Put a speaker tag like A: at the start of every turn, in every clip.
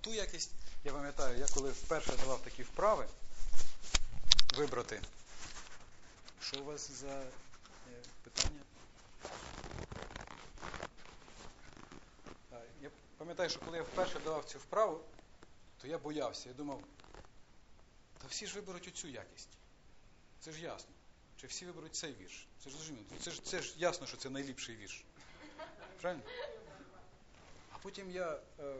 A: Ту якість, я пам'ятаю, я коли вперше давав такі вправи вибрати. Що у вас за е, питання? Я пам'ятаю, що коли я вперше давав цю вправу, то я боявся. Я думав, та всі ж виберуть оцю якість. Це ж ясно. Чи всі виберуть цей вірш? Це ж зрозуміло. Це ж, це ж ясно, що це найліпший вірш. Правильно? А потім я е,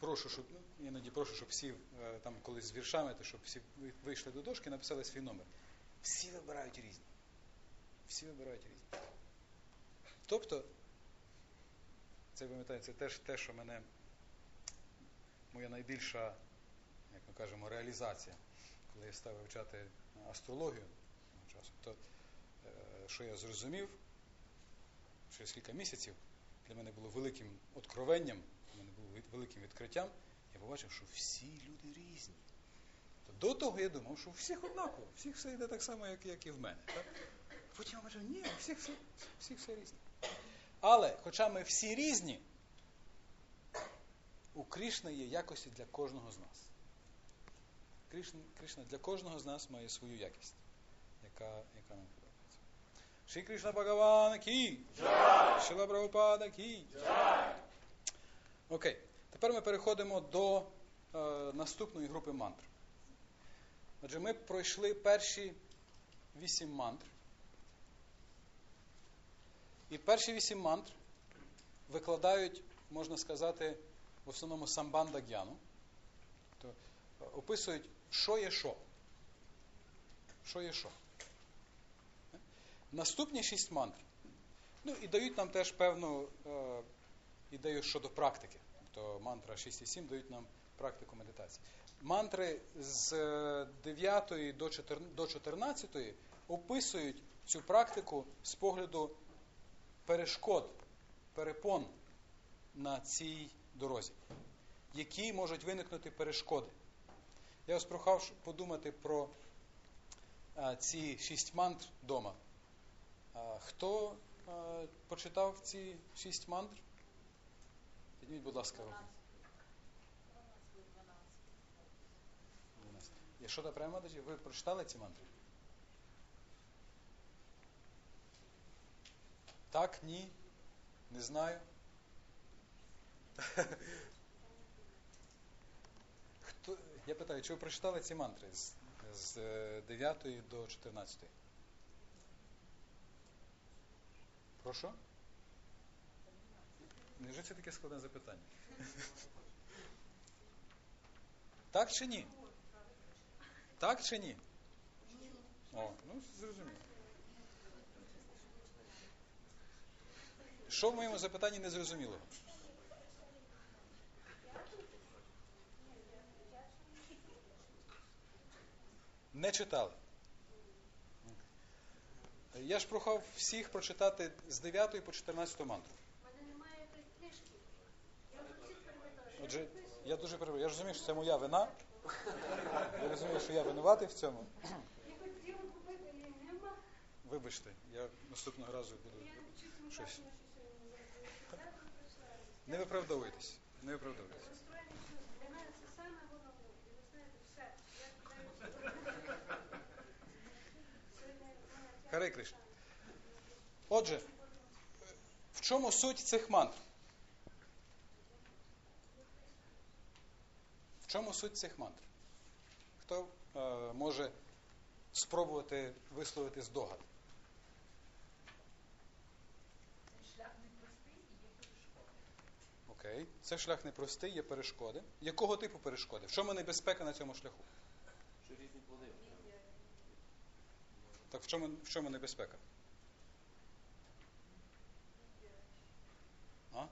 A: прошу, щоб іноді прошу, щоб всі е, там колись з віршами, то щоб всі ви- вийшли до дошки написали свій номер. Всі вибирають різні. Всі вибирають різні. Тобто, це пам'ятаю, це теж те, що мене моя найбільша, як ми кажемо, реалізація, коли я став вивчати астрологію часу, то е, що я зрозумів через кілька місяців, для мене було великим откровенням, великим відкриттям, я побачив, що всі люди різні. До того я думав, що у всіх однаково, всіх все йде так само, як, як і в мене. Так? Потім я бачив, ні, у всіх все, всіх все різне. Але, хоча ми всі різні, у Крішни є якості для кожного з нас. Кришна, Кришна для кожного з нас має свою якість, яка, яка нам подобається. Шри Кришна Бхагаван Кі! Шила Прабхупада Кі! Окей. Тепер ми переходимо до е, наступної групи мантр. Отже, ми пройшли перші вісім мантр. І перші вісім мантр викладають, можна сказати, в основному самбанда гьяну. То, е, описують, що є що. Що є що. Наступні шість мантр. Ну і дають нам теж певну е, ідею щодо практики. Тобто мантра 6 і 7 дають нам практику медитації. Мантри з е, 9 до 14 описують цю практику з погляду перешкод, перепон на цій дорозі. Які можуть виникнути перешкоди? Я вас прохав подумати про ці шість мантр вдома. Хто почитав ці шість мантр? Підніміть, будь ласка, руку. 12. Є що та прямо? Ви прочитали ці мантри? Так, ні, не знаю. Хто, я питаю, чи ви прочитали ці мантри з, з е, 9 до 14? Прошу? Невже це таке складне запитання? Так чи ні? Так чи ні? О, ну зрозуміло. Що в моєму запитанні не зрозуміло? Не читали. Я ж прохав всіх прочитати з 9 по 14 мантру.
B: У мене немає якоїсь книжки. Я вже всіх перепитала. що
A: Отже,
B: я
A: дуже перебуваю. Я розумію, що це моя вина. Я розумію, що я винуватий в цьому. Вибачте, я наступного разу буду. Щось.
B: не
A: виправдовуйтесь. Не виправдовуйтесь. Харе Кришна. Отже, в чому суть цих мантр? В чому суть цих мантр? Хто е, може спробувати висловити здогад?
C: Шлях непростий і є перешкоди.
A: Окей. Це шлях непростий, є перешкоди. Якого типу перешкоди? В чому небезпека на цьому шляху?
D: Що різні плоди?
A: Так в чому, в чому небезпека? А?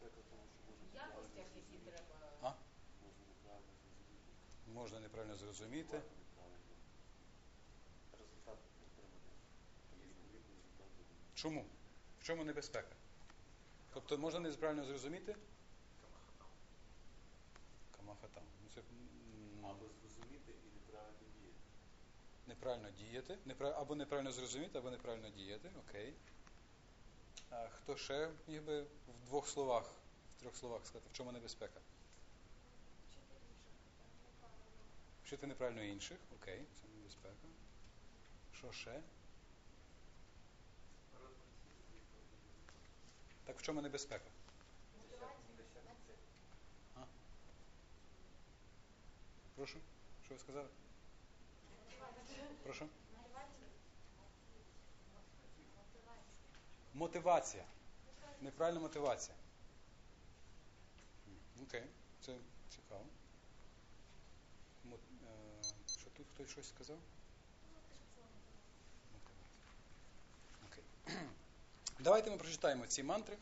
D: Безпека в тому, що може
C: В якостях, які треба.
A: А?
D: Можна неправильно зрозуміти.
A: Чому? В чому небезпека? Тобто можна неправильно зрозуміти? Камахатам. Ну,
D: Або зрозуміти і неправильно діяти.
A: неправильно діяти. Або неправильно зрозуміти, або неправильно діяти. Окей. А хто ще міг би в двох словах, в трьох словах сказати, в чому небезпека? Вчити неправильно інших. Окей, це небезпека. Що ще? Так в чому небезпека? А? Прошу? Що ви сказали? Прошу? Мотивація. Неправильна мотивація. Окей, це цікаво. Мо- е, Що тут хтось щось сказав? Окей. Давайте ми прочитаємо ці мантри.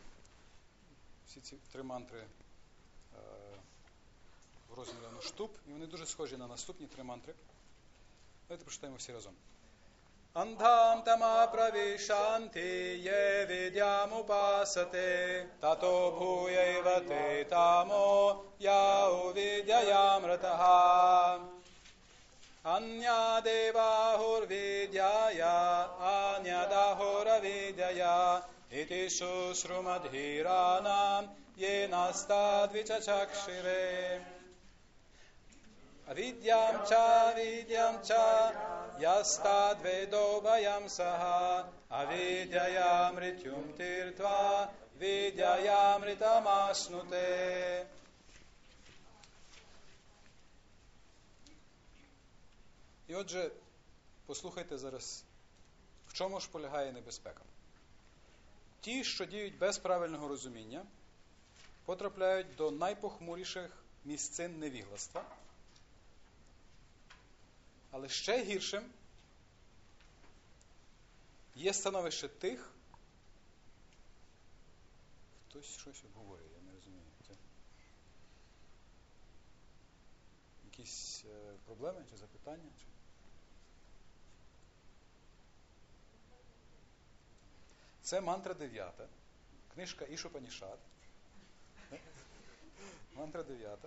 A: Всі ці три мантри е, в розмірі на і вони дуже схожі на наступні три мантри. Давайте прочитаємо всі разом. Андхам тама правішанти є відямупасати, тато бхуєва тамо я увідяямритага. Anya अन्यादेवाहुर्विद्याया आन्यादाहुरवीय इति शुश्रुमधीराणाम् येनास्ताद्विचक्षिरे। अविद्यां च विद्यां च यस्ताद्वेदो भयं सः अविद्यया मृत्युं तीर्त्वा विजया मृतमाश्नुते। І отже, послухайте зараз, в чому ж полягає небезпека. Ті, що діють без правильного розуміння, потрапляють до найпохмуріших місцин невігластва. Але ще гіршим є становище тих, хтось щось обговорює, я не розумію. Це якісь е, проблеми чи запитання? Чи... Це мантра 9, книжка Ішупанішат. Мантра 9.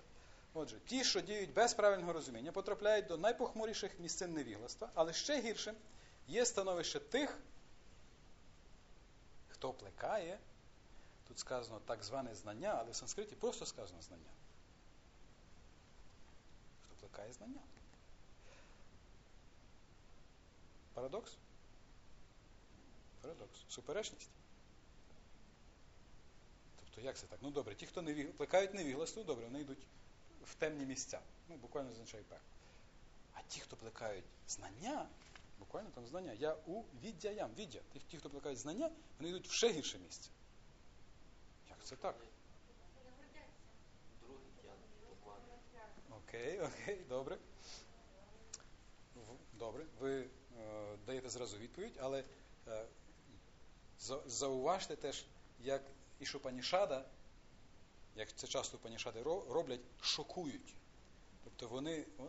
A: Отже, ті, що діють без правильного розуміння, потрапляють до найпохмуріших місцин невігластва, але ще гіршим є становище тих, хто плекає, тут сказано так зване знання, але в санскриті просто сказано знання. Хто плекає знання. Парадокс? Парадокс. Суперечність. Тобто, як це так? Ну добре, ті, хто не віг... плекають невігластво, добре, вони йдуть в темні місця. Ну, буквально означає пекло. А ті, хто плекають знання, буквально там знання, я у віддяям, віддя. Ті, хто плекають знання, вони йдуть в ще гірше місце. Як це так? Окей, окей, добре. Добре, ви е, даєте зразу відповідь, але е, зауважте теж, як Ішупанішада, як це часто Панішади роблять, шокують. Тобто вони у- у-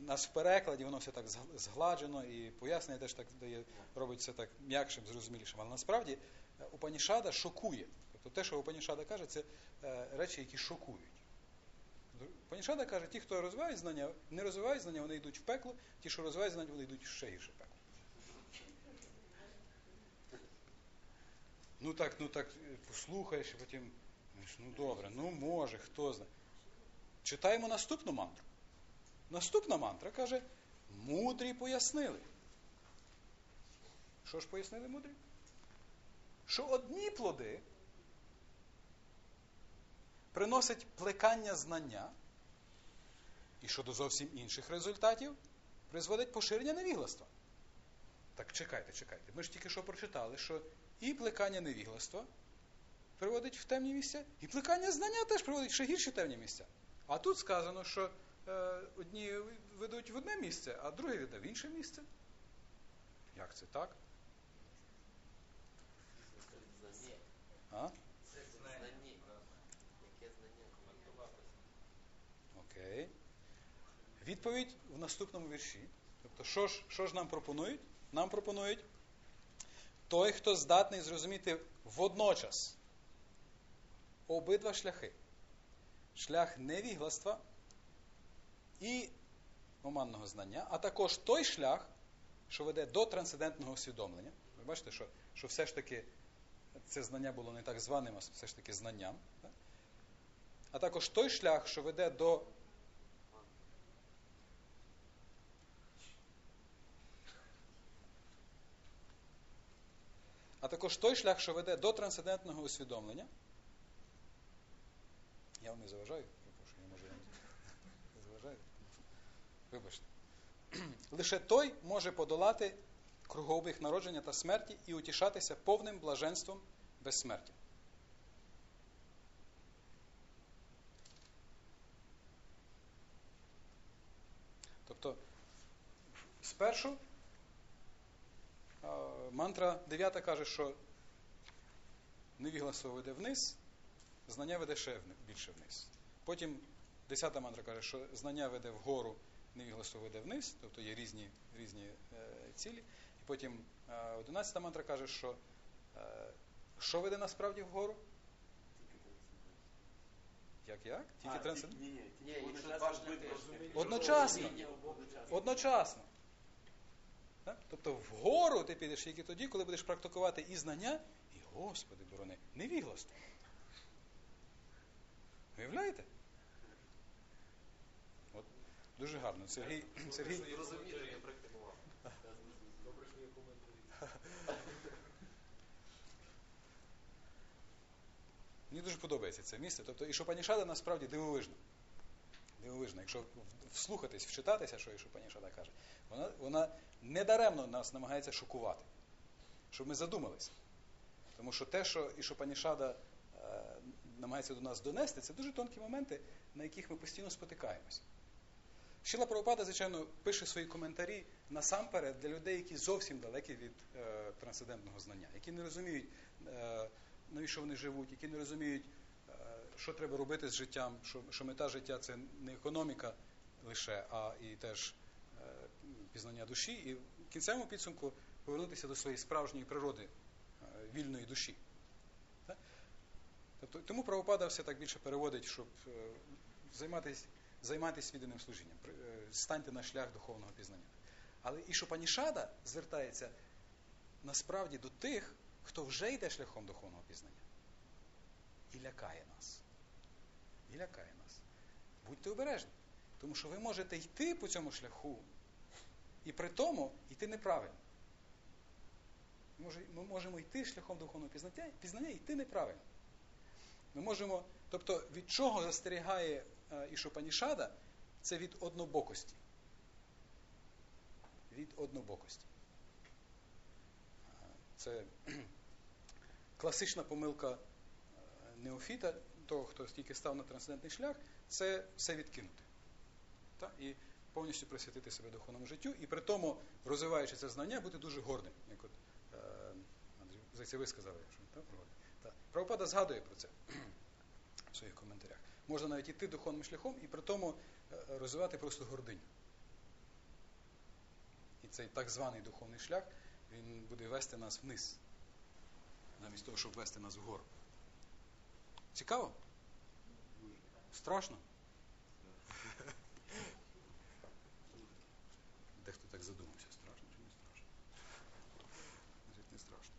A: у нас в перекладі воно все так згладжено і пояснення теж так дає, робить все так м'якшим, зрозумілішим. Але насправді е, Упанішада шокує. Тобто те, що Упанішада каже, це е, речі, які шокують. Панішада каже, ті, хто розвивають знання, не розвивають знання, вони йдуть в пекло, ті, що розвивають знання, вони йдуть ще гірше пекло. Ну так, ну так е, послухаєш, і потім, ну добре, ну може, хто знає. Читаємо наступну мантру. Наступна мантра каже, мудрі пояснили. Що ж пояснили мудрі? Що одні плоди приносить плекання знання, і щодо зовсім інших результатів призводить поширення невігластва. Так чекайте, чекайте. Ми ж тільки що прочитали, що і плекання невігластва приводить в темні місця, і плекання знання теж приводить в ще гірші темні місця. А тут сказано, що е, одні ведуть в одне місце, а другі веде в інше місце. Як це так? А?
D: Знання. Яке?
A: Окей. Відповідь в наступному вірші. Тобто, що ж, що ж нам пропонують? Нам пропонують той, хто здатний зрозуміти водночас обидва шляхи. Шлях невігластва і оманного знання, а також той шлях, що веде до трансцендентного усвідомлення. Ви бачите, що, що все ж таки це знання було не так званим, а все ж таки знанням. Так? А також той шлях, що веде до також той шлях, що веде до трансцендентного усвідомлення. Я вам не заважаю, я може я не заважаю. Вибачте. Лише той може подолати кругообіг народження та смерті і утішатися повним блаженством безсмертя. Тобто, спершу мантра 9 каже, що невігластво веде вниз, знання веде ще більше вниз. Потім 10 мантра каже, що знання веде вгору, невігластво веде вниз, тобто є різні, різні е, цілі. І потім е, 11 мантра каже, що е, що веде насправді вгору? Як як? Тільки трансцендент?
E: Ні, ні,
D: Ні,
E: одночасно.
A: Одночасно. Так? Тобто вгору ти підеш тільки тоді, коли будеш практикувати і знання, і, Господи, борони, невігластво. Уявляєте? От, дуже гарно. Сергій, Сергій,
D: Розумієш, я практикував.
E: Добре, що є коментарі.
A: Мені дуже подобається це місце. Тобто Ішопанішада насправді дивовижна. Дивовижна. Якщо вслухатись, вчитатися, що Ішопанішада каже, вона, вона недаремно нас намагається шокувати, щоб ми задумалися. Тому що те, що Ішопанішада е, намагається до нас донести, це дуже тонкі моменти, на яких ми постійно спотикаємося. Шіла Правопада, звичайно, пише свої коментарі насамперед для людей, які зовсім далекі від е, трансцендентного знання, які не розуміють, е, навіщо вони живуть, які не розуміють, що треба робити з життям, що, що мета життя це не економіка лише, а і теж е, пізнання душі, і в кінцевому підсумку повернутися до своєї справжньої природи, е, вільної душі. Тобто, тому правопада все так більше переводить, щоб е, займатися займатися відданим служінням, станьте на шлях духовного пізнання. Але і Шопанішада звертається насправді до тих, хто вже йде шляхом духовного пізнання. І лякає нас. І лякає нас. Будьте обережні, тому що ви можете йти по цьому шляху, і при тому йти неправильно. Ми можемо йти шляхом духовного пізнання, пізнання і йти неправильно. Ми можемо, тобто від чого застерігає е, Ішопанішада, це від однобокості. Від однобокості. Е, Це класична помилка е, неофіта, того, хто тільки став на трансцендентний шлях, це все відкинути. Та? І повністю присвятити себе духовному життю, і при тому, розвиваючи це знання, бути дуже гордим. Як от, е, Андрій, здається, ви сказали. Правопада згадує про це в своїх коментарях. Можна навіть іти духовним шляхом і при тому е, розвивати просто гординю. І цей так званий духовний шлях, він буде вести нас вниз, замість того, щоб вести нас вгору. Цікаво? Страшно? Дехто так задумався, страшно чи не страшно? Значить, не страшно.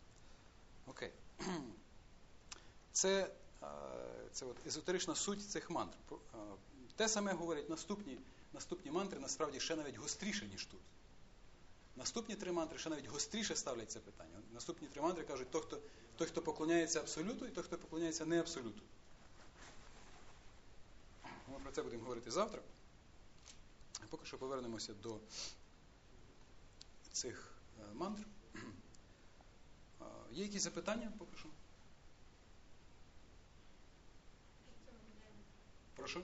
A: Окей. Це, це от езотерична суть цих мантр. Те саме говорять наступні, наступні мантри, насправді ще навіть гостріше, ніж тут. Наступні три мантри ще навіть гостріше ставлять це питання. Наступні три мантри кажуть, той, хто, той, хто поклоняється абсолюту, і той, хто поклоняється не абсолюту. Ми про це будемо говорити завтра. А поки що повернемося до цих е, мантр. Є якісь запитання поки що? Прошу?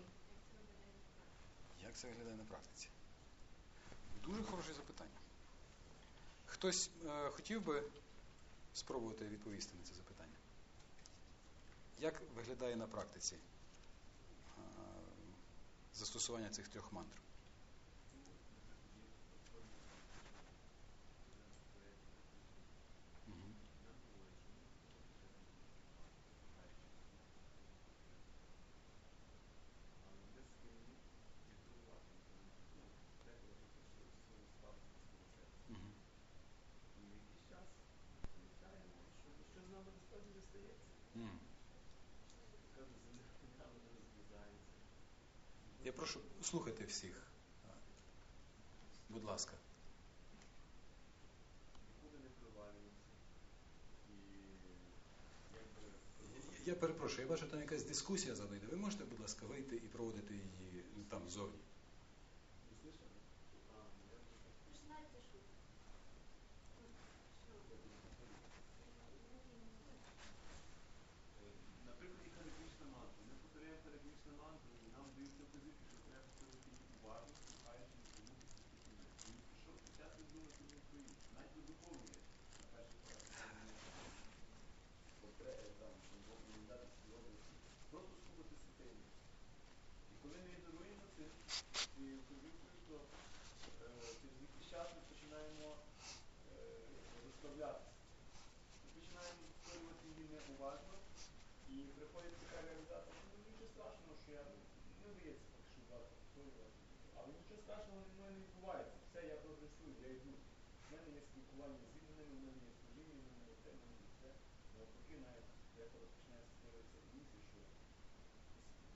A: Як це виглядає на практиці? Дуже хороше запитання. Хтось е, хотів би спробувати відповісти на це запитання? Як виглядає на практиці е, застосування цих трьох мантр? Я прошу слухайте всіх. Будь ласка. Я перепрошую, я бачу, там якась дискусія за. Ви можете, будь ласка, вийти і проводити її там
E: ззовні? Страшного, що я ну, не вдається поки. Але нічого страшного не відбувається. Йду. У мене є спілкування з іншими, у мене є служіння, у мене є те, у мене є це. Навпаки, навіть деколи починається створюватися ілюзія, що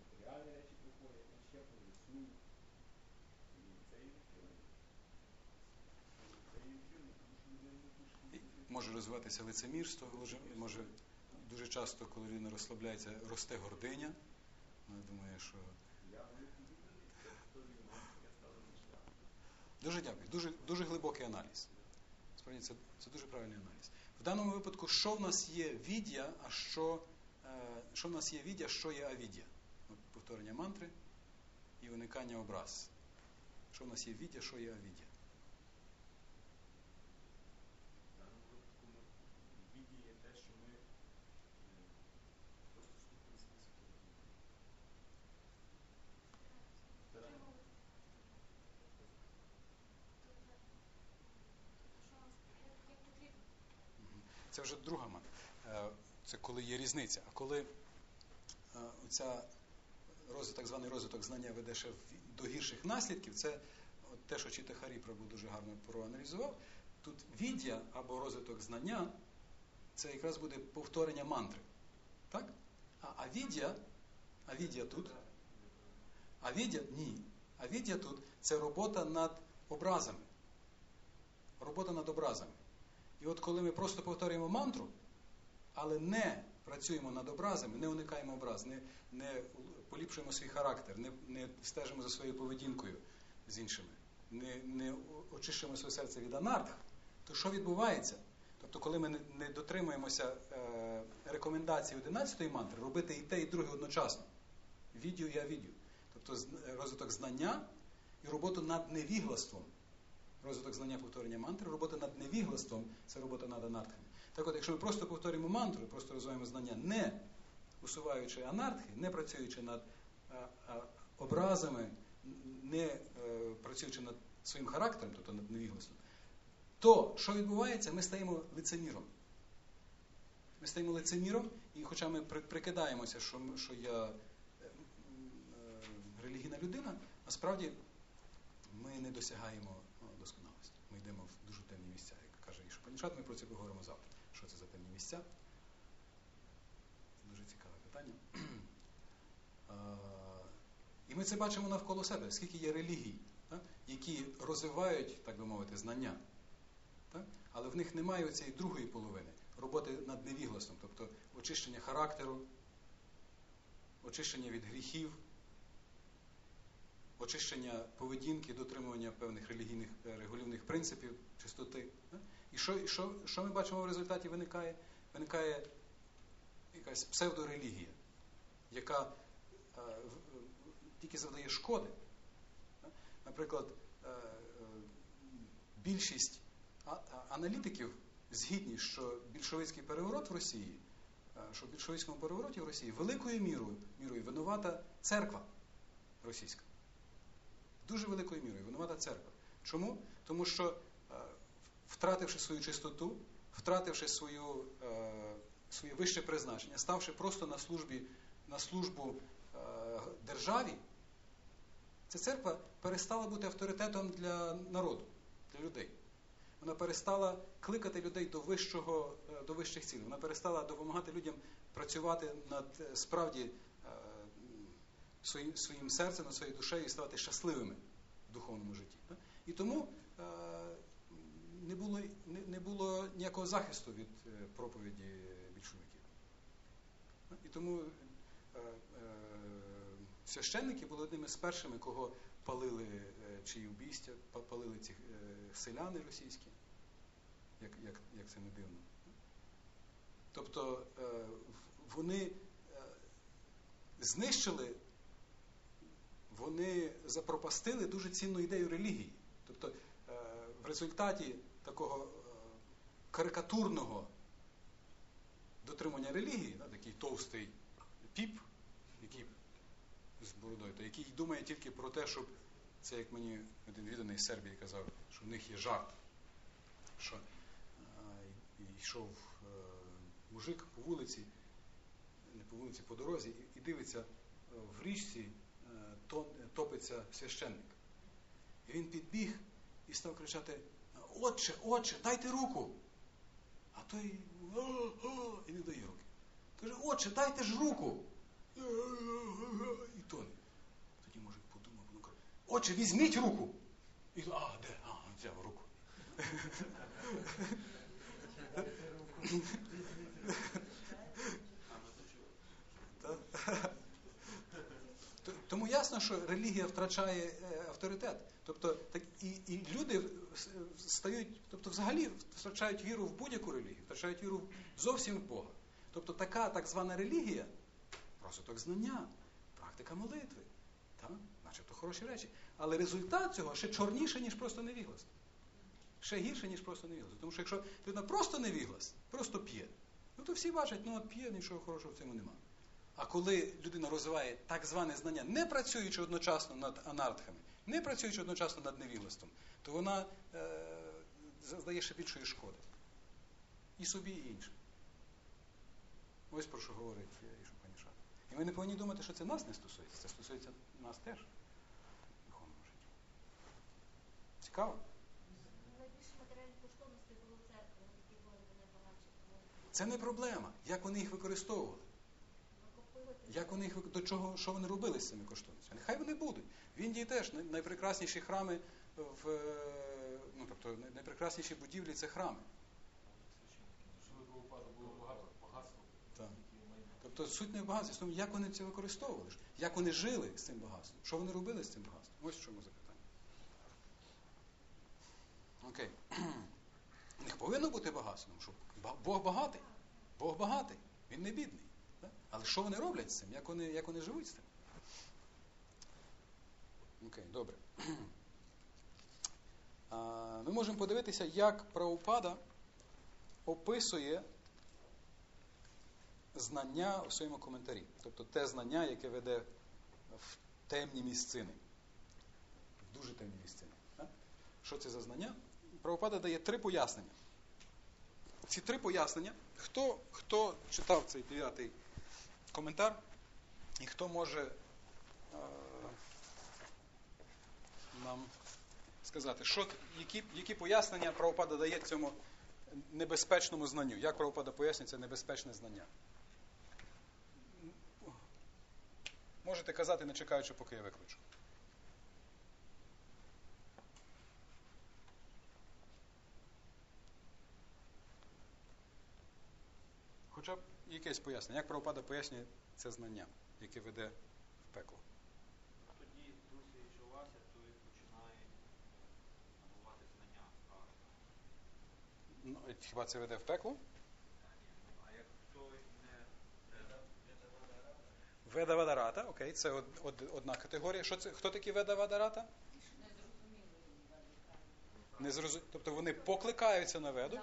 E: матеріальні речі приходять, я ще прогресую. І це є відхилення. Це є відхилення, тому що людина не пише.
A: може розвиватися лицемірство, може, може дуже часто, коли людина розслабляється, росте гординя. Вона думає, що
E: Я великий відданий, це повторюю манту, я ставлю на шлях.
A: Дуже дякую. Дуже, дуже глибокий аналіз. Справді, це, це дуже правильний аналіз. В даному випадку, що в нас є віддя, а що, е, що в нас є віддя, що є Авідія? Повторення мантри і уникання образ. Що в нас є віддя, що є авідя?
E: В даному випадку ми в віді є те, що ми е, просто слухаємо список. Стараємося.
A: Мгм. Це вже друга мантра. Е, Це коли є різниця. А коли е, ця так званий розвиток знання веде ще до гірших наслідків, це от те, що Чіта Харі Прабу дуже гарно проаналізував. Тут віддя або розвиток знання це якраз буде повторення мантри. Так? А авідя, авідя тут, авідя ні. Авідя тут це робота над образами. Робота над образами. І от коли ми просто повторюємо мантру, але не працюємо над образами, не уникаємо образ, не, не поліпшуємо свій характер, не, не стежимо за своєю поведінкою з іншими, не, не очищуємо своє серце від анарх, то що відбувається? Тобто, коли ми не, дотримуємося е, рекомендацій 11-ї мантри, робити і те, і друге одночасно. Відео і авідео. Тобто розвиток знання і роботу над невіглаством. Розвиток знання повторення мантри, робота над невіглаством це робота над анархами. Так от, якщо ми просто повторюємо мантру, просто розвиваємо знання, не усуваючи анархи, не працюючи над а, а, образами, не е, працюючи над своїм характером, тобто над невіглаством, то що відбувається, ми стаємо лицеміром. Ми стаємо лицеміром, і хоча ми прикидаємося, що, що я е, е, релігійна людина, насправді ми не досягаємо о, досконалості. Ми йдемо в дуже темні місця, як ми про це поговоримо завтра. Що це за темні місця? Це дуже цікаве питання. І ми це бачимо навколо себе, скільки є релігій, які розвивають, так би мовити, знання. Але в них немає цієї другої половини роботи над невігласом, тобто очищення характеру, очищення від гріхів, очищення поведінки, дотримування певних релігійних е, регулівних принципів, чистоти. І що, що, що ми бачимо в результаті виникає? Виникає якась псевдорелігія, яка е, в- тільки завдає шкоди. Наприклад, е, е, більшість аналітиків згідні, що більшовицький переворот в Росії, е, що в більшовицькому перевороті в Росії великою мірою, мірою винувата церква російська. Дуже великою мірою винувата церква. Чому? Тому що, е, втративши свою чистоту, втративши свою, е, своє вище призначення, ставши просто на службі, на службу е, державі, ця церква перестала бути авторитетом для народу, для людей. Вона перестала кликати людей до вищого, е, до вищих цілей. Вона перестала допомагати людям працювати над е, справді е, своїм, своїм серцем, над своєю душею і ставати щасливими в духовному житті. І тому не було, не, не було ніякого захисту від е, проповіді більшовиків. І тому е, е, священники були одними з першими, кого палили е, чиї убійстя, па- палили ці е, селяни російські, як, як, як це не дивно. Тобто е, вони знищили, вони запропастили дуже цінну ідею релігії. Тобто в результаті такого е, карикатурного дотримання релігії, да, такий товстий піп, який з бородою, то який думає тільки про те, щоб це як мені один відданий з Сербії казав, що в них є жарт, що е, йшов е, мужик по вулиці, не по вулиці, по дорозі, і, і дивиться в річці топиться священник. І він підбіг і став кричати: Отче, отче, дайте руку. А той і не дає руки. Каже, отче, дайте ж руку. І тоне. Тоді мужик подумав, ну каже, отче, візьміть руку. І а, де? А, взяв руку. Тому ясно, що релігія втрачає е, авторитет. Тобто так, і, і люди стають, тобто взагалі втрачають віру в будь-яку релігію, втрачають віру зовсім в Бога. Тобто така так звана релігія, розвиток знання, практика молитви, та? начебто хороші речі. Але результат цього ще чорніше, ніж просто невігластво. Ще гірше, ніж просто невігластво. Тому що якщо людина просто невіглас, просто п'є, ну то всі бачать, ну от п'є, нічого хорошого в цьому немає. А коли людина розвиває так зване знання, не працюючи одночасно над анартхами, не працюючи одночасно над невіглаством, то вона е, завдає ще більшої шкоди. І собі, і іншим. Ось про що говорить Ішупанішат. І ми не повинні думати, що це нас не стосується. Це стосується нас теж в духовному житті. Цікаво?
B: Найбільше матеріальних коштовностей було вони такі були вони
A: Це не проблема. Як вони їх використовували? Як вони до чого, що вони робили з цими коштовностями? Нехай вони будуть. В Індії теж найпрекрасніші храми в е, ну, тобто найпрекрасніші будівлі це храми. Так. Тобто суть не в багатстві, як вони це використовували, як вони жили з цим багатством, що вони робили з цим багатством. Ось в чому запитання. Окей. У них повинно бути багатство, тому що Бог багатий. Бог багатий, він не бідний. Але що вони роблять з цим? Як вони, як вони живуть з цим? Окей, добре. А, Ми можемо подивитися, як Праупада описує знання у своєму коментарі. Тобто те знання, яке веде в темні місцини. В дуже темні місцини. Що це за знання? Правопада дає три пояснення. Ці три пояснення, хто, хто читав цей дев'ятий коментар, і хто може е, нам сказати, що, які, які пояснення правопада дає цьому небезпечному знанню? Як правопада пояснює це небезпечне знання? Можете казати, не чекаючи, поки я виключу. Хоча б якесь пояснення. Як правопада пояснює це знання, яке веде в пекло?
D: Тоді друзі відчувався, то він починає набувати знання правильно.
A: Ну, е, хіба це веде в пекло?
D: А як не
A: Веда Вадарата, окей, це од, од- одна категорія. Що це, хто такі Веда Вадарата? Не зрозу... Тобто вони покликаються на веду,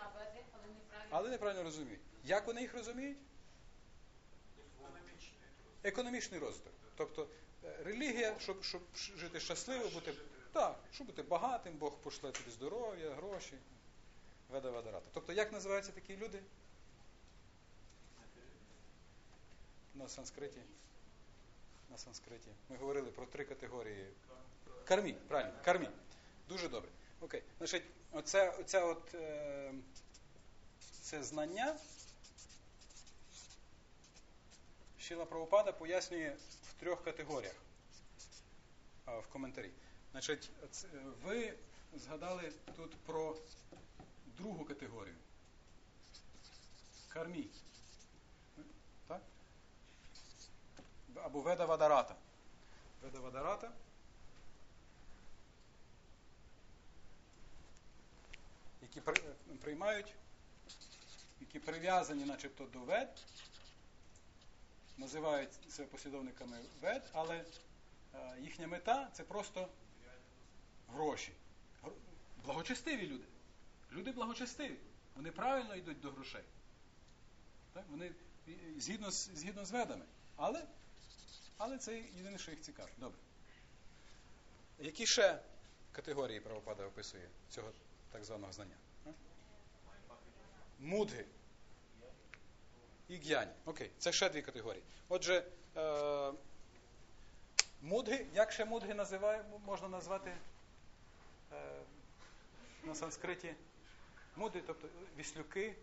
C: але неправильно
A: розуміють. Як вони їх розуміють?
D: Економічний
A: розвиток. Тобто е, релігія, щоб, щоб жити щасливо, бути так, щоб бути багатим, Бог пошле тобі здоров'я, гроші. Веда Вадарата. Тобто, як називаються такі люди? На санскриті. На санскриті. Ми говорили про три категорії. Кармі, правильно, кармі. Дуже добре. Окей. Значить, оце, оце от, е, це знання Шіла Правопада пояснює в трьох категоріях в коментарі. Значить, ви згадали тут про другу категорію. Кармі. Так? або Веда Вадарата. Веда Вадарата. Які приймають, які прив'язані начебто до вед, називають себе послідовниками вед, але е, їхня мета це просто гроші. Благочестиві люди. Люди благочестиві. Вони правильно йдуть до грошей. Так? Вони згідно з, згідно з ведами. Але, але це єдине, що їх цікавить. Добре. Які ще категорії правопада описує цього так званого знання? Мудги. І г'яні. Окей, це ще дві категорії. Отже, е, мудги, як ще мудги називає, можна назвати е, на санскриті? Мудги, тобто віслюки.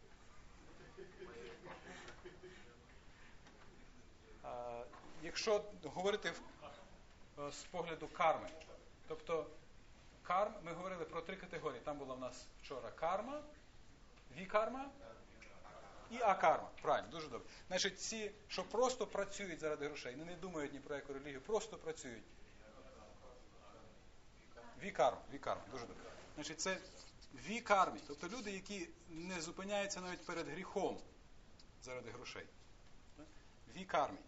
A: Е, якщо говорити в- е, з погляду карми, тобто карм, ми говорили про три категорії. Там була в нас вчора карма, вікарма і акарма. Правильно, дуже добре. Значить, ці, що просто працюють заради грошей, не думають ні про яку релігію, просто працюють. Вікарма, вікарма, дуже добре. Значить, це вікармі, тобто люди, які не зупиняються навіть перед гріхом заради грошей. Вікармі.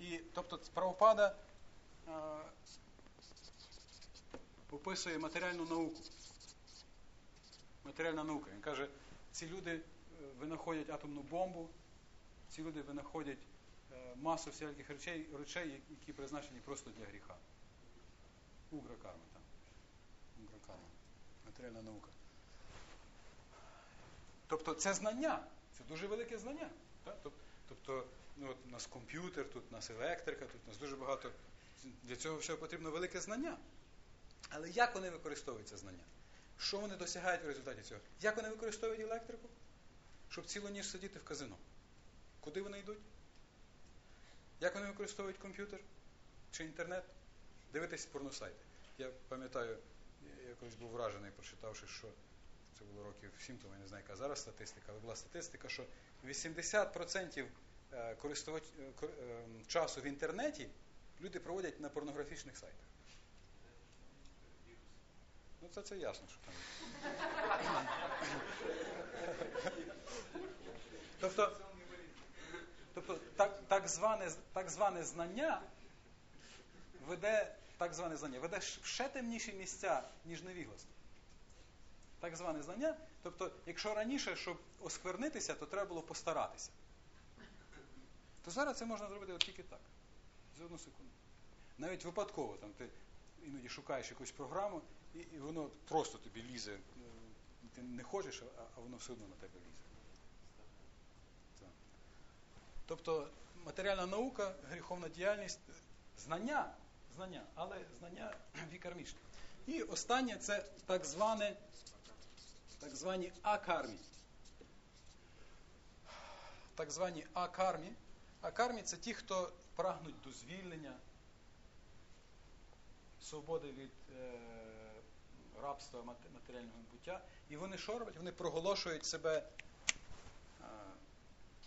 A: І тобто правопада е, описує матеріальну науку. Матеріальна наука. Він каже, ці люди винаходять атомну бомбу, ці люди винаходять е, масу всіляких речей, речей, які призначені просто для гріха. Угра карма там. Угра карма. Матеріальна наука. Тобто це знання, це дуже велике знання. Так? Тобто, ну, от у нас комп'ютер, тут у нас електрика, тут у нас дуже багато. Для цього всього потрібно велике знання. Але як вони використовують це знання? Що вони досягають в результаті цього? Як вони використовують електрику? Щоб цілу ніч сидіти в казино. Куди вони йдуть? Як вони використовують комп'ютер чи інтернет? Дивитись порносайти. Я пам'ятаю, я колись був вражений, прочитавши, що це було років 7 тому, я не знаю, яка зараз статистика, але була статистика, що 80% е, користувач, е, е, часу в інтернеті люди проводять на порнографічних сайтах. Ну, це, це ясно, що там. Тобто, тобто так, так, зване, так зване знання веде, так зване знання веде в ще темніші місця, ніж невігластво. Так зване знання. Тобто, якщо раніше, щоб осквернитися, то треба було постаратися. То зараз це можна зробити тільки так. За одну секунду. Навіть випадково там ти іноді шукаєш якусь програму, і, і воно просто тобі лізе. Ти не хочеш, а воно все одно на тебе лізе. Так. Тобто матеріальна наука, гріховна діяльність, знання, знання, але знання вікармічне. І останнє це так зване, так звані акармі. Так звані акармі. Акармі це ті, хто прагнуть до звільнення, свободи від е, рабства матеріального буття. І вони що роблять? Вони проголошують себе,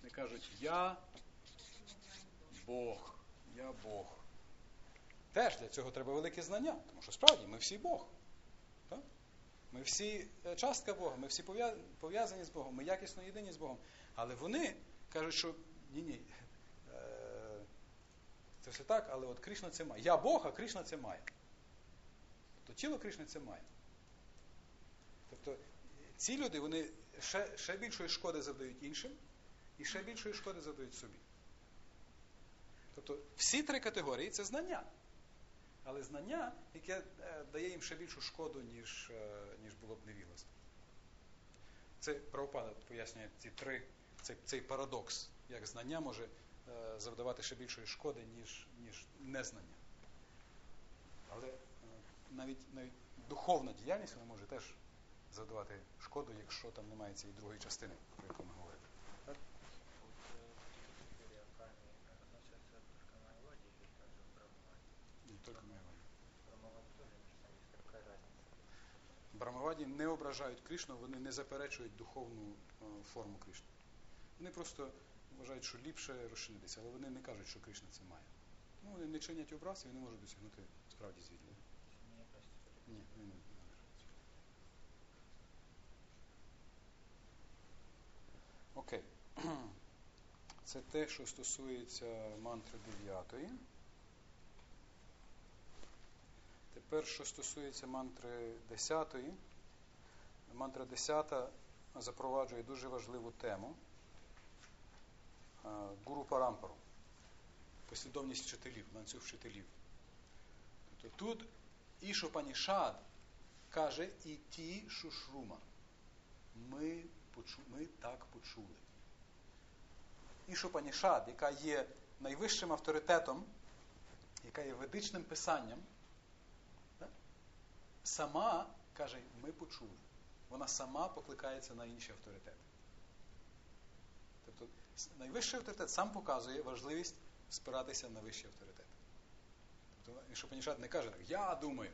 A: не кажуть я Бог, я Бог. Теж для цього треба велике знання, тому що справді ми всі Бог. Так? Ми всі е, частка Бога, ми всі пов'язані з Богом, ми якісно єдині з Богом. Але вони кажуть, що ні-ні, е, це все так, але от Кришна це має. Я Бог, а Кришна це має. Тобто тіло Кришни це має. Тобто ці люди вони ще, ще більшої шкоди завдають іншим і ще більшої шкоди завдають собі. Тобто всі три категорії це знання. Але знання, яке е, дає їм ще більшу шкоду, ніж, е, ніж було б невігластво. Це правопада пояснює ці три, цей, цей парадокс, як знання може е, завдавати ще більшої шкоди, ніж, ніж незнання. Але навіть, навіть духовна діяльність вона може теж завдавати шкоду, якщо там немає цієї другої частини, про яку ми говорили. Так? Не тільки Майаваді. Брамаваді не ображають Кришну, вони не заперечують духовну е, форму Кришни. Вони просто вважають, що ліпше розчинитися, але вони не кажуть, що Кришна це має. Ну, вони не чинять образ і вони можуть досягнути справді звільнення. Ні, не. Окей. Це те, що стосується мантри 9. Тепер, що стосується мантри 10. Мантра 10 запроваджує дуже важливу тему е, гуру парампару, послідовність вчителів, ланцюг вчителів. Тобто тут Ішопанішад каже і ті шушрума. Ми, почу, ми так почули. Ішопанішад, яка є найвищим авторитетом, яка є ведичним писанням, сама каже, ми почули. Вона сама покликається на інші авторитети. Тобто найвищий авторитет сам показує важливість спиратися на вищий авторитет. Тобто Ішопанішад не каже, я думаю.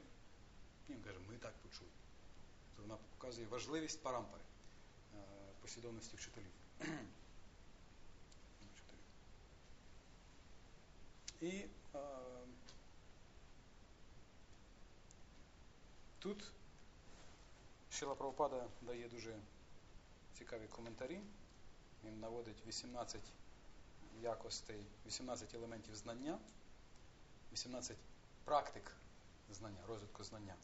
A: Ні, він каже, ми так почули. Тобто вона показує важливість парампари, е, послідовності вчителів. І е, тут Шила Правопада дає дуже цікаві коментарі. Він наводить 18 якостей, 18 елементів знання, 18 практик знання, розвитку знання.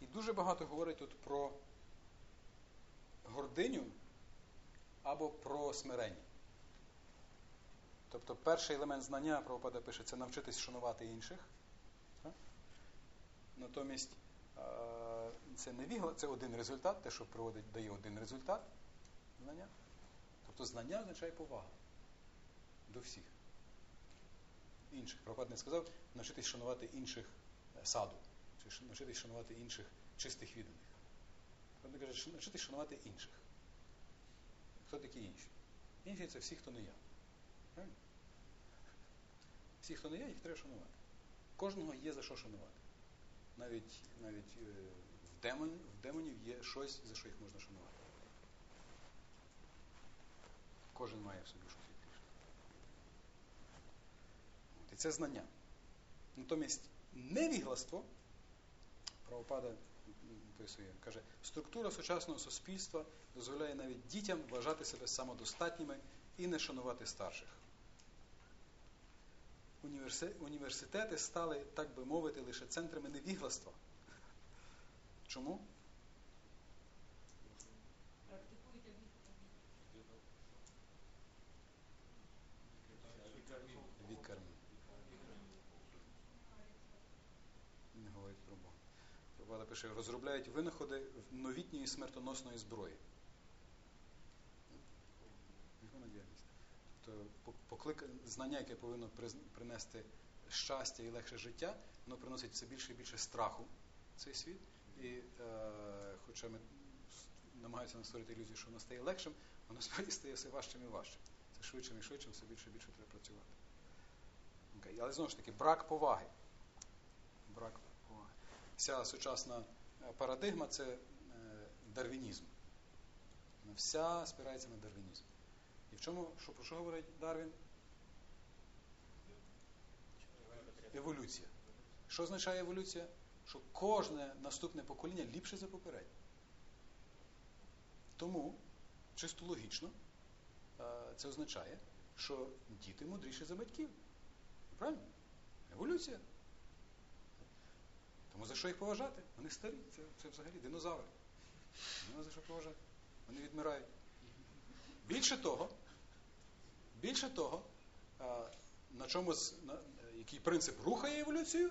A: І дуже багато говорить тут про гординю або про смирення. Тобто перший елемент знання Правопада пише це навчитись шанувати інших. Натомість це не вігла, це один результат, те, що приводить, дає один результат знання. Тобто знання означає повага до всіх. Інших. Прабхупад не сказав навчитись шанувати інших е, саду, чи навчитись шанувати інших чистих відданих. Він каже, навчитись шанувати інших. Хто такі інші? Інші це всі, хто не я. Правильно? Всі, хто не я, їх треба шанувати. Кожного є за що шанувати. Навіть, навіть е, в, демон, в демонів є щось, за що їх можна шанувати. Кожен має в собі щось від. І це знання. Натомість невігластво, правопада описує, каже, структура сучасного суспільства дозволяє навіть дітям вважати себе самодостатніми і не шанувати старших. Університети стали, так би мовити, лише центрами невігластва. Чому?
C: Практикуйте від
A: Вікармі. Не говорить про Бога. Правда пише, розробляють винаходи новітньої смертоносної зброї. Духовна діяльність. Тобто по- поклик... знання, яке повинно принести щастя і легше життя, воно приносить все більше і більше страху в цей світ. І е, хоча ми намагаються нам створити ілюзію, що воно стає легшим, воно справді стає все важчим і важчим. Це швидшим і швидшим, все більше і більше треба працювати. Окей. Але знову ж таки, брак поваги. Брак поваги. Вся сучасна е, парадигма це е, дарвінізм. Вона вся спирається на дарвінізм. І в чому, що, про що говорить Дарвін? Еволюція. Що означає еволюція? Що кожне наступне покоління ліпше за попереднє. Тому, чисто логічно, е, це означає, що діти мудріші за батьків. Правильно? Еволюція. Тому за що їх поважати? Вони старі, це, це взагалі динозаври. Нема за що поважати. Вони відмирають. Більше того, більше того, на чому з- на, е, який принцип рухає еволюцію?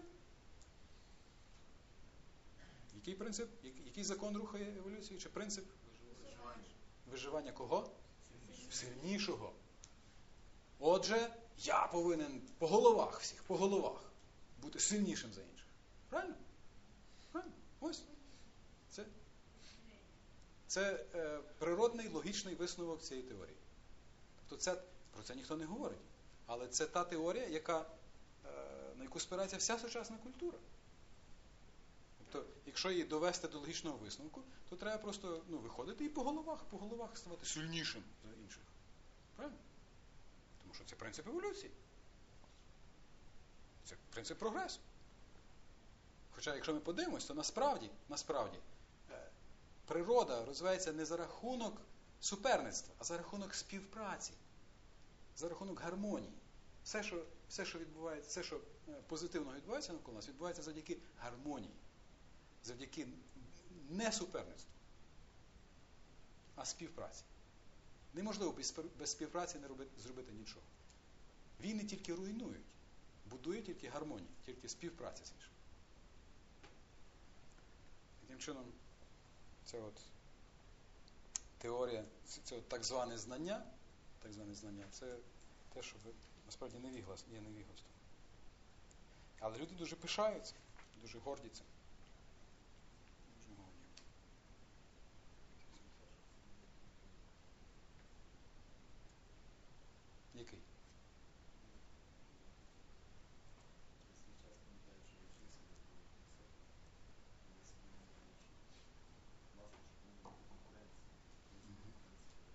A: Який принцип, який, закон рухає еволюцію? Чи принцип? Виживання кого? Сильнішого. Отже, я повинен по головах всіх, по головах бути сильнішим за інших. Правильно? Правильно? Ось. Це, це е, природний логічний висновок цієї теорії. Тобто це, про це ніхто не говорить. Але це та теорія, яка, е, на яку спирається вся сучасна культура. Тобто, якщо її довести до логічного висновку, то треба просто ну, виходити і по головах, по головах ставати сильнішим за інших. Правильно? Тому що це принцип еволюції. Це принцип прогресу. Хоча, якщо ми подивимось, то насправді, насправді е, природа розвивається не за рахунок суперництва, а за рахунок співпраці, за рахунок гармонії. Все, що, все, що відбувається, все, що е, позитивно відбувається навколо нас, відбувається завдяки гармонії, завдяки не суперництву, а співпраці. Неможливо без, співпраці не робити, зробити нічого. Війни тільки руйнують, будують тільки гармонію, тільки співпраця з іншим. Таким чином, це от теорія, це, от так зване знання, так зване знання, це те, що насправді невіглас, є невіглаством. Але люди дуже пишаються, дуже горді цим. Дуже горді. Який?
E: Свій час пам'ятаю, що я вчився на тому все. Я собі не знаю, що власне, щоб не було конкуренції.
A: Мгм.
E: Конкуренція.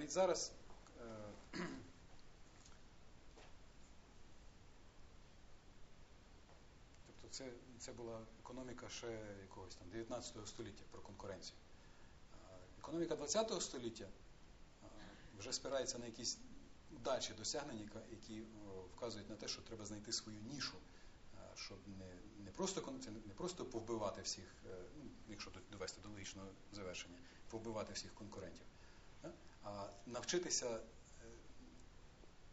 A: Навіть зараз. Е- тобто це, це була економіка ще якогось там 19 століття про конкуренцію. Е, Економіка 20 століття е, вже спирається на якісь дальші досягнення, які вказують на те, що треба знайти свою нішу, щоб не, не, просто, не просто повбивати всіх, ну, якщо довести до логічного завершення, повбивати всіх конкурентів, навчитися е,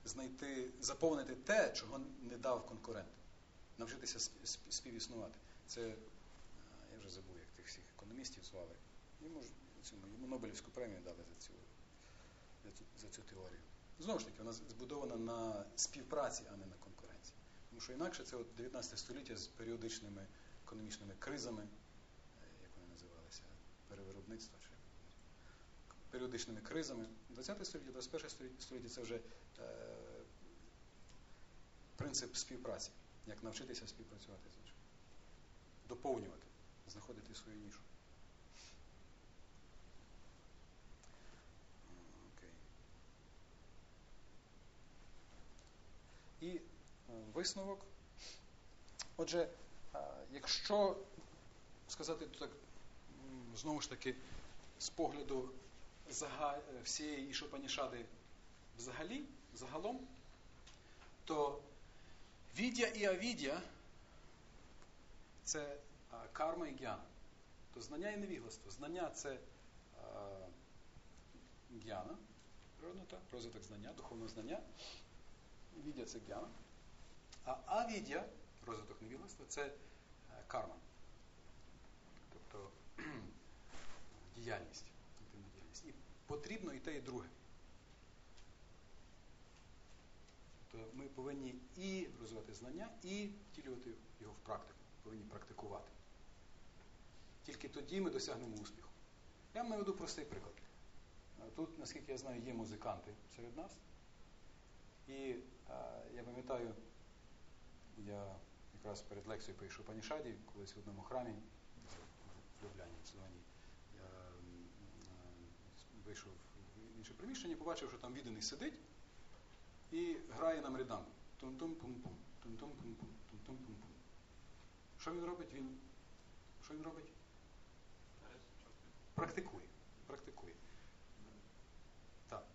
A: знайти, заповнити те, чого не дав конкурент, навчитися сп- сп- співіснувати. Це е, я вже забув, як тих всіх економістів звали. Йому ж цьому Нобелівську премію дали за цю, за цю, за цю теорію. Знову ж таки, вона збудована на співпраці, а не на конкуренції. Тому що інакше це от 19 століття з періодичними економічними кризами, е, як вони називалися, перевиробництва чи періодичними кризами. 20 століття, 21 століття, це вже е, принцип співпраці, як навчитися співпрацювати з іншим, доповнювати, знаходити свою нішу. І е, висновок. Отже, е, якщо сказати так, знову ж таки, з погляду всієї Ішопанішади взагалі, загалом, то відя і авідя це карма і гьяна. То знання і невігластво. Знання це гьяна, розвиток знання, духовного знання. Відя це гьяна. А авідя, розвиток невігластва, це е, карма. Тобто діяльність, потрібно і те, і друге. Тобто ми повинні і розвивати знання, і втілювати його в практику. Повинні практикувати. Тільки тоді ми досягнемо успіху. Я вам наведу простий приклад. Тут, наскільки я знаю, є музиканти серед нас. І е, я пам'ятаю, я якраз перед лекцією по Ішопанішаді, колись в одному храмі, в Любляні, в е, вийшов в інше приміщення, побачив, що там відданий сидить і грає нам рядами. Тум-тум-пум-пум, тум-тум-пум-пум, тум-тум-пум-пум. Що він робить? Він що він робить? Практикує. Практикує. Так.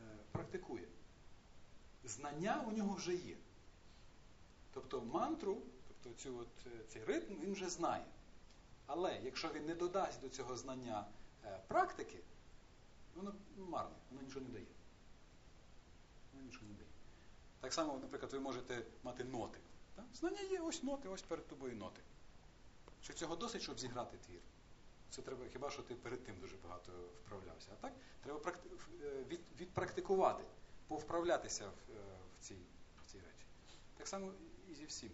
A: Е, Практикує. Знання у нього вже є. Тобто мантру, тобто цю от, е, цей ритм він вже знає. Але якщо він не додасть до цього знання е, практики, воно марне, воно нічого не дає. Воно нічого не дає. Так само, наприклад, ви можете мати ноти. Так? Знання є, ось ноти, ось перед тобою ноти. Чи цього досить, щоб зіграти твір? Це треба хіба що ти перед тим дуже багато вправлявся. А так треба е, від, відпрактикувати, повправлятися в, е, в, цій, в цій речі. Так само і зі всім.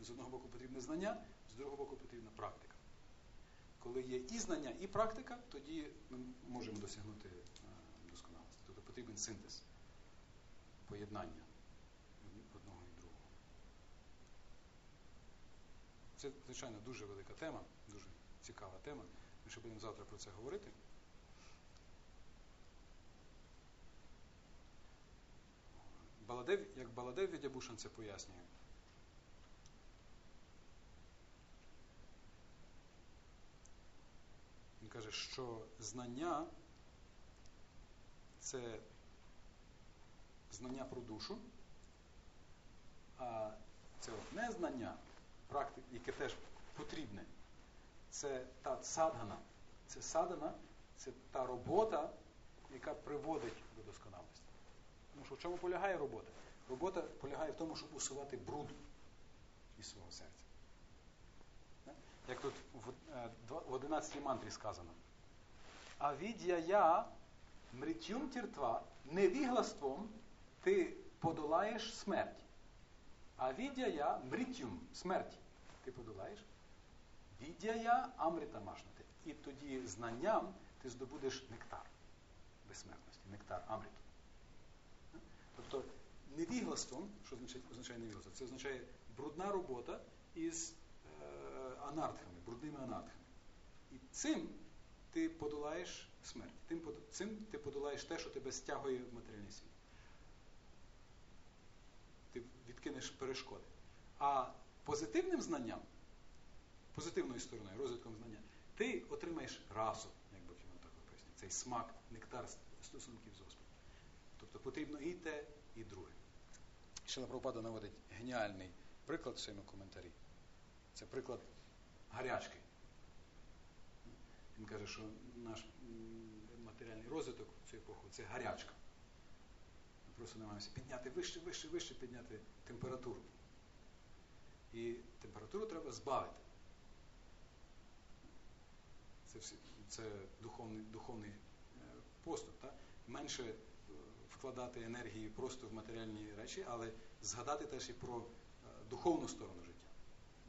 A: З одного боку потрібне знання, з другого боку потрібна практика. Коли є і знання, і практика, тоді ми можемо досягнути е, досконалості. Тобто потрібен синтез, поєднання одного і другого. Це, звичайно, дуже велика тема, дуже цікава тема. Ми ще будемо завтра про це говорити. Баладев, як Баладев Відябушин це пояснює. Каже, що знання це знання про душу, а це от незнання, практик, яке теж потрібне, це та садгана. Це садана, це та робота, яка приводить до досконалості. Тому що в чому полягає робота? Робота полягає в тому, щоб усувати бруд із свого серця. Як тут в 11 мантрі сказано. А віддя я мритюм тіртва, невіглаством ти подолаєш смерть. А віддя я мритюм, смерть ти подолаєш. Віддя я амрита машнати. І тоді знанням ти здобудеш нектар безсмертності, нектар амриту. Тобто невіглаством, що означає невігластво? Це означає брудна робота із анартхами, брудними анартхами. І цим ти подолаєш смерть. Тим, цим ти подолаєш те, що тебе стягує в матеріальний світ. Ти відкинеш перешкоди. А позитивним знанням, позитивною стороною, розвитком знання, ти отримаєш расу, як Бакінов так пояснює, цей смак, нектар стосунків з Господом. Тобто потрібно і те, і друге. Шила Прабхупада наводить геніальний приклад в своєму коментарі. Це приклад гарячки. Він каже, що наш матеріальний розвиток в цю епоху це гарячка. Ми просто намагаємося підняти вище, вище, вище, підняти температуру. І температуру треба збавити. Це це духовний духовний поступ. Так? Менше вкладати енергії просто в матеріальні речі, але згадати теж і про духовну сторону життя.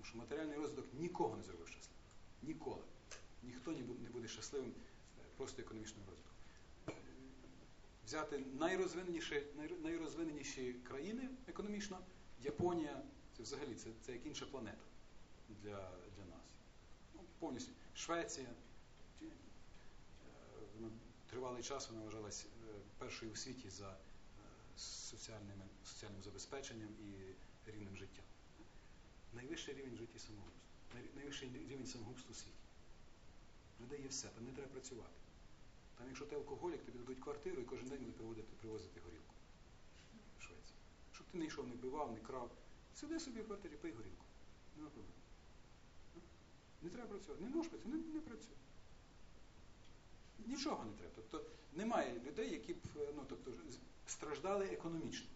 A: Що матеріальний розвиток нікого не зробив щасливим. Ніколи. Ніхто не буде щасливим просто економічним розвитком. Взяти найрозвиненіші, найрозвиненіші країни економічно, Японія, це взагалі це, це як інша планета для для нас. Ну, Повністю Швеція. Тривалий час вона вважалась першою у світі за соціальним, соціальним забезпеченням і рівнем життя. Найвищий рівень життя самогубства. Найвищий рівень самогубства у світі. Людей є все, там не треба працювати. Там, якщо ти алкоголік, тобі дадуть квартиру і кожен день будуть приводити, привозити горілку в Швеції. Щоб ти не йшов, не бивав, не крав. Сиди собі в квартирі, пий горілку. Нема проблем. Не треба працювати. Не можеш працювати, не, не працюй. Нічого не треба. Тобто немає людей, які б ну, тобто, страждали економічно.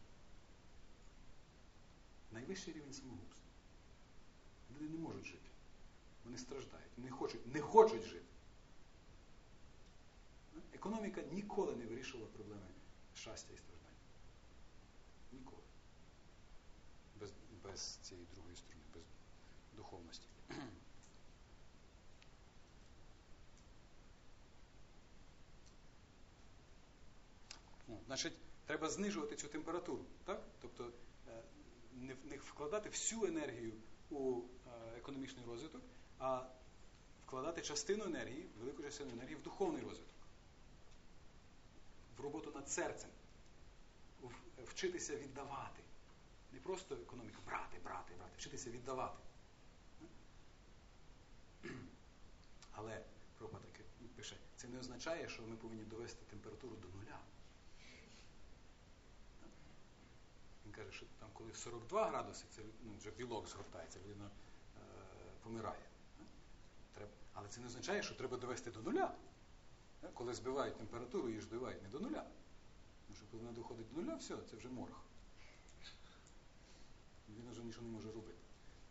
A: Найвищий рівень самогубства. Люди не можуть жити. Вони страждають, не хочуть, не хочуть жити. Економіка ніколи не вирішувала проблеми щастя і страждання. Ніколи. Без, без цієї другої сторони, без духовності. Ну, значить, треба знижувати цю температуру. так? Тобто не, не вкладати всю енергію у економічний розвиток, а вкладати частину енергії, велику частину енергії в духовний розвиток, в роботу над серцем, вчитися віддавати. Не просто економіку брати, брати, брати, вчитися віддавати. Але Пропа таки пише, це не означає, що ми повинні довести температуру до нуля. Він каже, що там, коли 42 градуси, це ну, вже білок згортається, людина е, помирає. Треба. Але це не означає, що треба довести до нуля. Коли збивають температуру, її ж збивають не до нуля. Тому що коли вона доходить до нуля, все, це вже морг. Він вже нічого не може робити.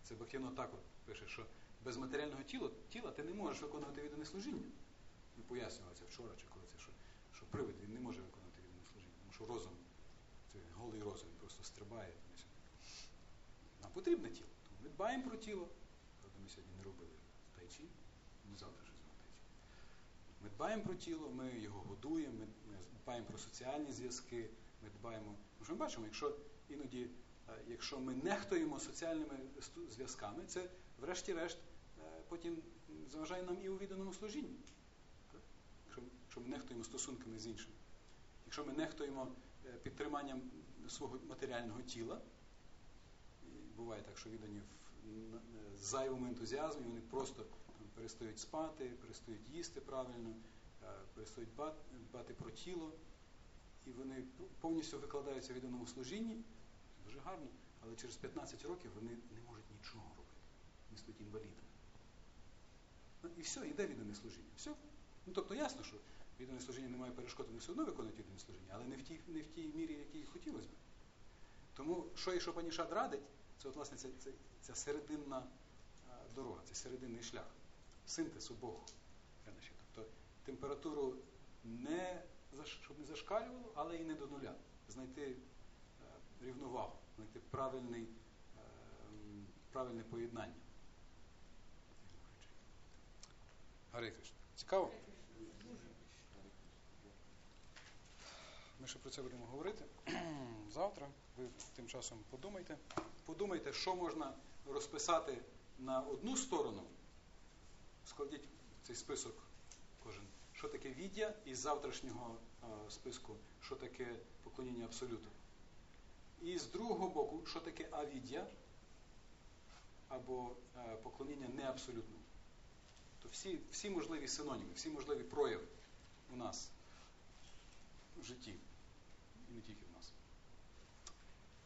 A: Це Бахіно так от пише, що без матеріального тіла, тіла ти не можеш виконувати віддане служіння. Ми пояснювали це вчора, чи коли це, що, що привид він не може виконувати віддане служіння, тому що розум, це голий розум, стрибає. Нам потрібне тіло. Тому ми дбаємо про тіло. Правда, ми сьогодні не робили тайчі, ми завтра щось зробимо тайчі. Ми дбаємо про тіло, ми його годуємо, ми, ми дбаємо про соціальні зв'язки, ми дбаємо. Тому що ми бачимо, якщо іноді, якщо ми нехтуємо соціальними зв'язками, це, врешті-решт, потім заважає нам і у відданому служінні. Якщо, ми нехтуємо стосунками з іншими. Якщо ми нехтуємо підтриманням свого матеріального тіла. Буває так, що віддані в зайвому ентузіазмі, вони просто перестають спати, перестають їсти правильно, перестають ба- дбати про тіло, і вони повністю викладаються в відданому служінні. Дуже гарно, але через 15 років вони не можуть нічого робити. Вони стають інвалідами. Ну, і все, іде віддане служіння. Все. Ну, тобто ясно, що віддане служіння немає перешкод, вони все одно виконують віддане служіння, але не в тій, не в тій мірі, якій хотілося б. Тому, що і що Панішат радить, це от, власне ця, ця, ця серединна дорога, це серединний шлях, синтез обох енергій. Тобто температуру не щоб не зашкалювало, але і не до нуля. Знайти е, рівновагу, знайти правильний, е, правильне поєднання. Гари Кришна. Цікаво? Ми ще про це будемо говорити завтра. Ви тим часом подумайте. Подумайте, що можна розписати на одну сторону. Складіть цей список кожен. Що таке віддя із завтрашнього е, списку, що таке поклоніння абсолюту. І з другого боку, що таке авідя або е, поклоніння неабсолютному. То всі, всі можливі синоніми, всі можливі прояви у нас в житті, і не тільки в нас.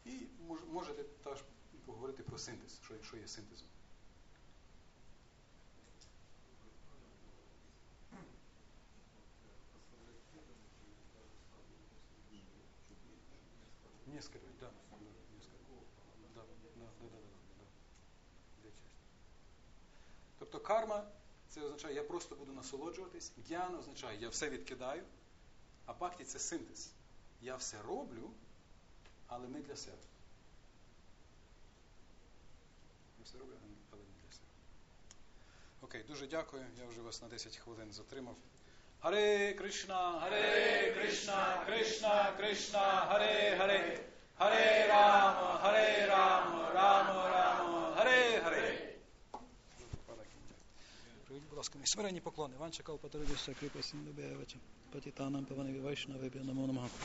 A: І мож- можете теж поговорити про синтез, що, що є синтезом. Несколько, да. несколько. Да, да, да, да, да, да. Тобто карма це означає, я просто буду насолоджуватись. Гьян означає, я все відкидаю. А бхакті це синтез. Я все роблю, але не для себе. Я все роблю, але не для себе. Окей, дуже дякую. Я вже вас на 10 хвилин затримав. Харе Кришна, Харе Кришна, Кришна, Кришна, Харе Харе, Харе Рама, Харе Рама, Рама Рама, Харе Харе. Приведіть, будь ласка, мій смиренні поклони. Ван чекав по торгові кріпості, patitánám pavany vyvajšná vyběna monomáku.